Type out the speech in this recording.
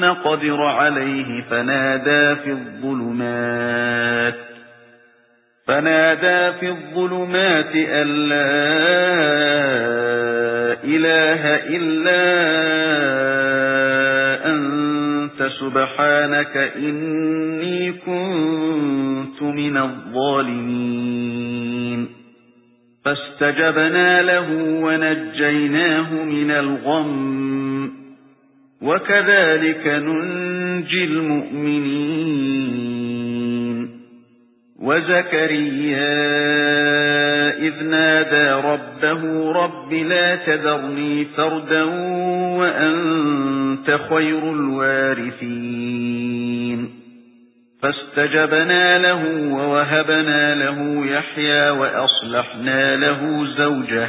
نَّقْدِرَ عَلَيْهِ فَنَادَى فِي الظُّلُمَاتِ فَنَادَى فِي الظُّلُمَاتِ أَن لَّا إِلَٰهَ إِلَّا أَنتَ سُبْحَانَكَ إِنِّي كُنتُ مِنَ الظَّالِمِينَ فَاسْتَجَبْنَا لَهُ وَنَجَّيْنَاهُ مِنَ الْغَمِّ وَكَذَلِكَ نُنْجِي الْمُؤْمِنِينَ. وَزَكَرِيَّا إِذْ نَادَى رَبَّهُ رَبِّ لَا تَذَرْنِي فَرْدًا وَأَنْتَ خَيْرُ الْوَارِثِينَ. فَاسْتَجَبْنَا لَهُ وَوَهَبْنَا لَهُ يَحْيَى وَأَصْلَحْنَا لَهُ زَوْجَهُ.